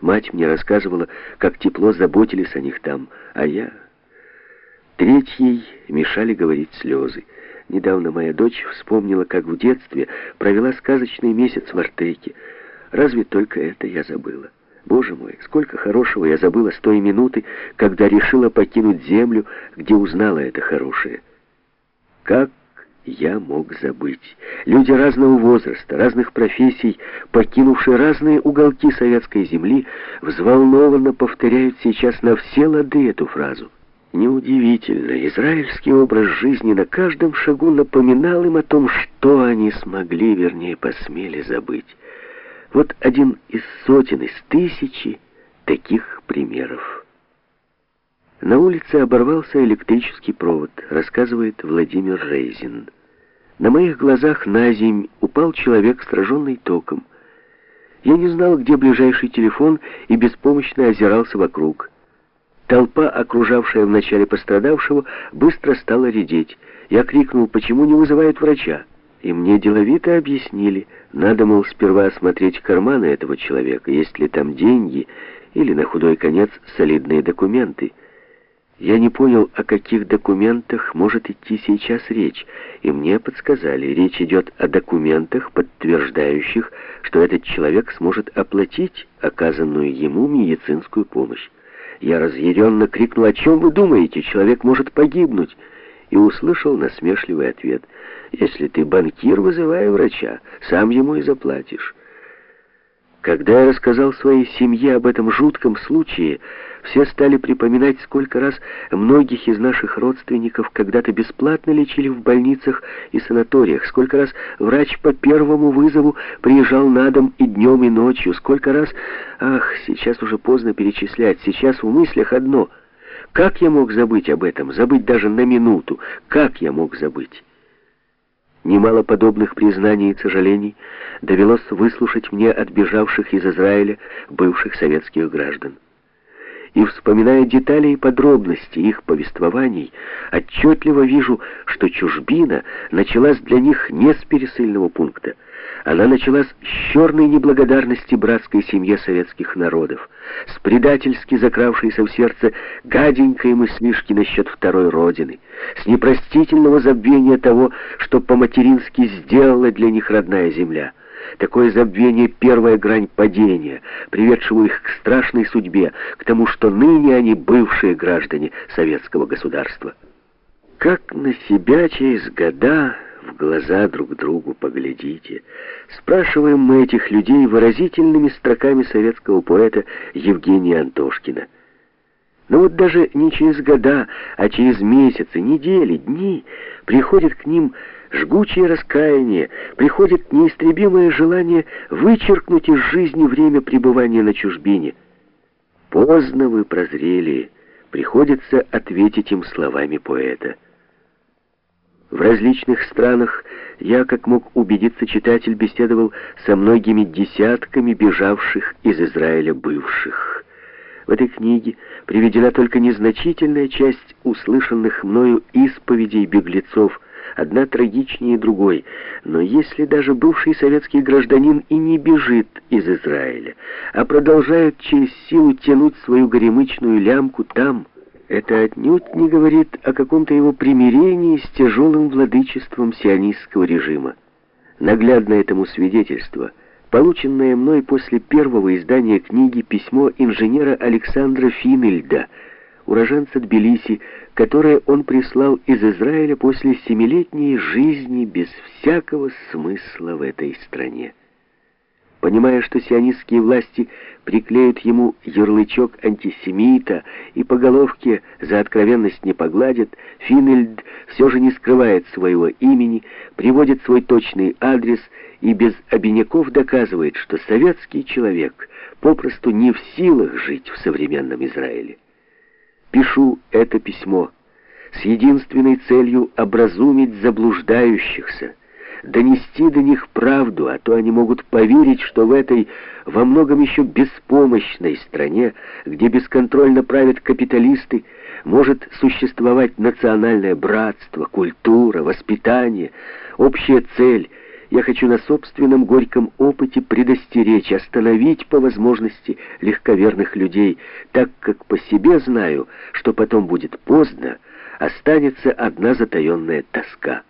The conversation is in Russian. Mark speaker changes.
Speaker 1: Мать мне рассказывала, как тепло заботились о них там, а я... Третьей мешали говорить слезы. Недавно моя дочь вспомнила, как в детстве провела сказочный месяц в Артеке. Разве только это я забыла? Боже мой, сколько хорошего я забыла с той минуты, когда решила покинуть землю, где узнала это хорошее. Как я мог забыть? Люди разного возраста, разных профессий, покинувшие разные уголки советской земли, взволнованно повторяют сейчас на все лады эту фразу. Неудивительно, израильский образ жизни на каждом шагу напоминал им о том, что они смогли, вернее, посмели забыть. Вот один из сотен, из тысячи таких примеров. На улице оборвался электрический провод, рассказывает Владимир Рейзин. На моих глазах на земь упал человек, сраженный током. Я не знал, где ближайший телефон, и беспомощно озирался вокруг. Толпа, окружавшая вначале пострадавшего, быстро стала редеть. Я крикнул, почему не вызывают врача? И мне деловито объяснили, надо, мол, сперва осмотреть карманы этого человека, есть ли там деньги или, на худой конец, солидные документы. Я не понял, о каких документах может идти сейчас речь, и мне подсказали, речь идет о документах, подтверждающих, что этот человек сможет оплатить оказанную ему медицинскую помощь. Я разъяренно крикнул, о чем вы думаете, человек может погибнуть и услышал насмешливый ответ. «Если ты банкир, вызывай врача, сам ему и заплатишь». Когда я рассказал своей семье об этом жутком случае, все стали припоминать, сколько раз многих из наших родственников когда-то бесплатно лечили в больницах и санаториях, сколько раз врач по первому вызову приезжал на дом и днем, и ночью, сколько раз... Ах, сейчас уже поздно перечислять, сейчас в мыслях одно — как я мог забыть об этом, забыть даже на минуту? Как я мог забыть? Немало подобных признаний и сожалений довелось выслушать мне от бежавших из Израиля бывших советских граждан. И, вспоминая детали и подробности их повествований, отчетливо вижу, что чужбина началась для них не с пересыльного пункта, она началась с черной неблагодарности братской семье советских народов, с предательски закравшейся в сердце гаденькой мыслишки насчет второй родины, с непростительного забвения того, что по-матерински сделала для них родная земля. Такое забвение — первая грань падения, приведшего их к страшной судьбе, к тому, что ныне они бывшие граждане советского государства. Как на себя через года в глаза друг другу поглядите. Спрашиваем мы этих людей выразительными строками советского поэта Евгения Антошкина. Но вот даже не через года, а через месяцы, недели, дни приходит к ним жгучее раскаяние, приходит неистребимое желание вычеркнуть из жизни время пребывания на чужбине. Поздно вы прозрели, приходится ответить им словами поэта. В различных странах я, как мог убедиться читатель, беседовал со многими десятками бежавших из Израиля бывших. В этой книге приведена только незначительная часть услышанных мною исповедей беглецов, одна трагичнее другой. Но если даже бывший советский гражданин и не бежит из Израиля, а продолжает через силу тянуть свою горемычную лямку там, это отнюдь не говорит о каком-то его примирении с тяжелым владычеством сионистского режима. Наглядно этому свидетельство – полученное мной после первого издания книги письмо инженера Александра Финельда, уроженца Тбилиси, которое он прислал из Израиля после семилетней жизни без всякого смысла в этой стране. Понимая, что сионистские власти приклеят ему ярлычок антисемита и по головке за откровенность не погладят, Финельд все же не скрывает своего имени, приводит свой точный адрес и без обиняков доказывает, что советский человек попросту не в силах жить в современном Израиле. Пишу это письмо с единственной целью образумить заблуждающихся, донести до них правду, а то они могут поверить, что в этой во многом еще беспомощной стране, где бесконтрольно правят капиталисты, может существовать национальное братство, культура, воспитание, общая цель, Я хочу на собственном горьком опыте предостеречь, остановить по возможности легковерных людей, так как по себе знаю, что потом будет поздно, останется одна затаенная тоска.